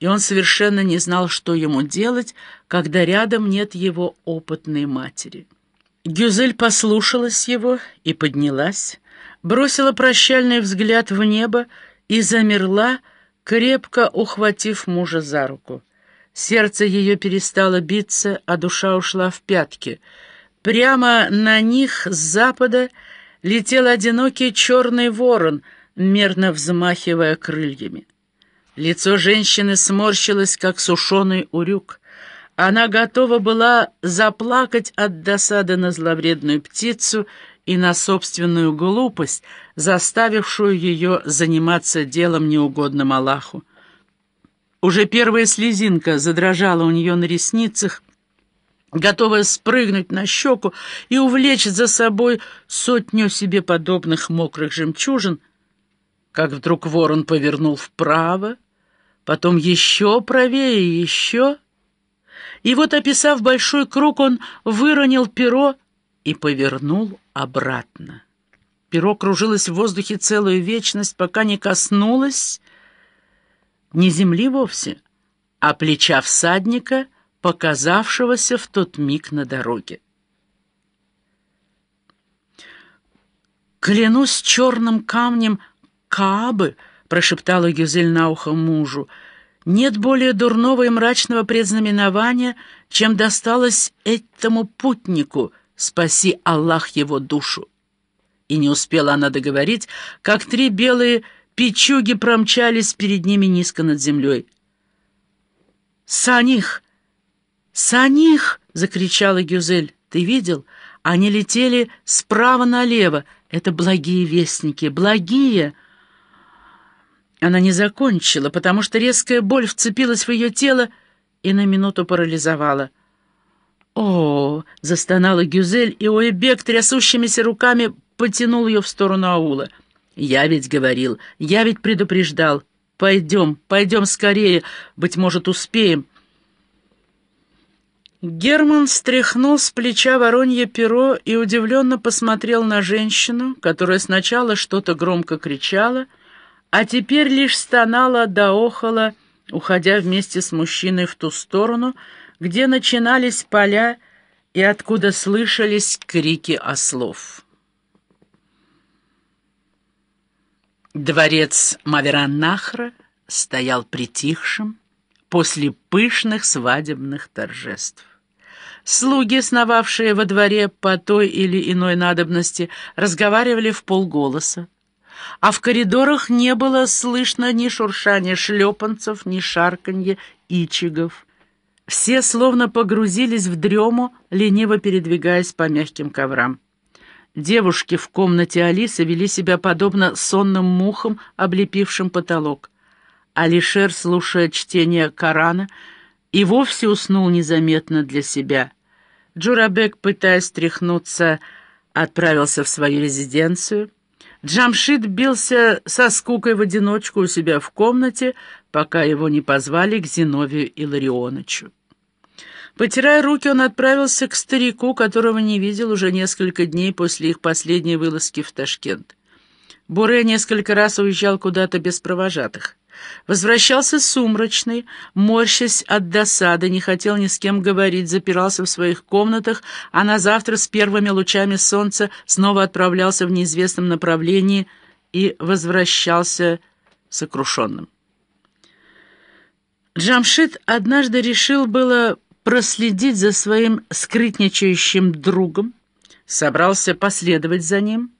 и он совершенно не знал, что ему делать, когда рядом нет его опытной матери. Гюзель послушалась его и поднялась, бросила прощальный взгляд в небо и замерла, крепко ухватив мужа за руку. Сердце ее перестало биться, а душа ушла в пятки. Прямо на них с запада летел одинокий черный ворон, мерно взмахивая крыльями. Лицо женщины сморщилось, как сушеный урюк. Она готова была заплакать от досады на зловредную птицу и на собственную глупость, заставившую ее заниматься делом неугодным Аллаху. Уже первая слезинка задрожала у нее на ресницах, готовая спрыгнуть на щеку и увлечь за собой сотню себе подобных мокрых жемчужин, как вдруг ворон повернул вправо, потом еще правее еще. И вот, описав большой круг, он выронил перо и повернул обратно. Перо кружилось в воздухе целую вечность, пока не коснулось не земли вовсе, а плеча всадника, показавшегося в тот миг на дороге. «Клянусь черным камнем Каабы», — прошептала Гюзель на ухо мужу, — «нет более дурного и мрачного предзнаменования, чем досталось этому путнику, спаси Аллах его душу». И не успела она договорить, как три белые пичуги промчались перед ними низко над землей. «Саних! Саних!» — закричала Гюзель. «Ты видел? Они летели справа налево. Это благие вестники, благие!» Она не закончила, потому что резкая боль вцепилась в ее тело и на минуту парализовала. «О!» — застонала Гюзель, и Уэбек трясущимися руками потянул ее в сторону аула. «Я ведь говорил, я ведь предупреждал. Пойдем, пойдем скорее, быть может, успеем». Герман стряхнул с плеча воронье перо и удивленно посмотрел на женщину, которая сначала что-то громко кричала, а теперь лишь стонала да охала, уходя вместе с мужчиной в ту сторону, где начинались поля и откуда слышались крики ослов. Дворец Мавераннахра стоял притихшим после пышных свадебных торжеств. Слуги, сновавшие во дворе по той или иной надобности, разговаривали в полголоса а в коридорах не было слышно ни шуршания шлепанцев, ни шарканья ичигов. Все словно погрузились в дрему, лениво передвигаясь по мягким коврам. Девушки в комнате Алисы вели себя подобно сонным мухам, облепившим потолок. Алишер, слушая чтение Корана, и вовсе уснул незаметно для себя. Джурабек, пытаясь стряхнуться, отправился в свою резиденцию — Джамшит бился со скукой в одиночку у себя в комнате, пока его не позвали к Зиновию Илларионовичу. Потирая руки, он отправился к старику, которого не видел уже несколько дней после их последней вылазки в Ташкент. Буре несколько раз уезжал куда-то без провожатых. Возвращался сумрачный, морщась от досады, не хотел ни с кем говорить, запирался в своих комнатах, а на завтра с первыми лучами солнца снова отправлялся в неизвестном направлении и возвращался сокрушенным. Джамшит однажды решил было проследить за своим скрытничающим другом, собрался последовать за ним —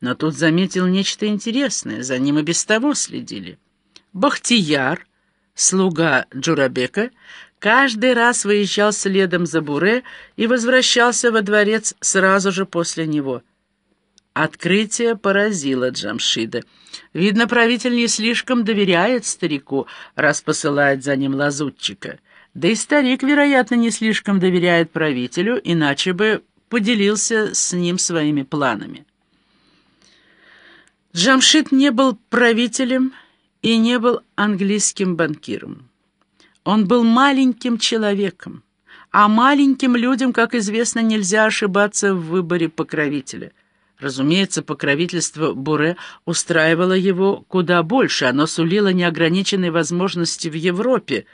но тут заметил нечто интересное, за ним и без того следили. Бахтияр, слуга Джурабека, каждый раз выезжал следом за Буре и возвращался во дворец сразу же после него. Открытие поразило Джамшида. Видно, правитель не слишком доверяет старику, раз посылает за ним лазутчика. Да и старик, вероятно, не слишком доверяет правителю, иначе бы поделился с ним своими планами. Джамшит не был правителем и не был английским банкиром. Он был маленьким человеком, а маленьким людям, как известно, нельзя ошибаться в выборе покровителя. Разумеется, покровительство Буре устраивало его куда больше, оно сулило неограниченные возможности в Европе,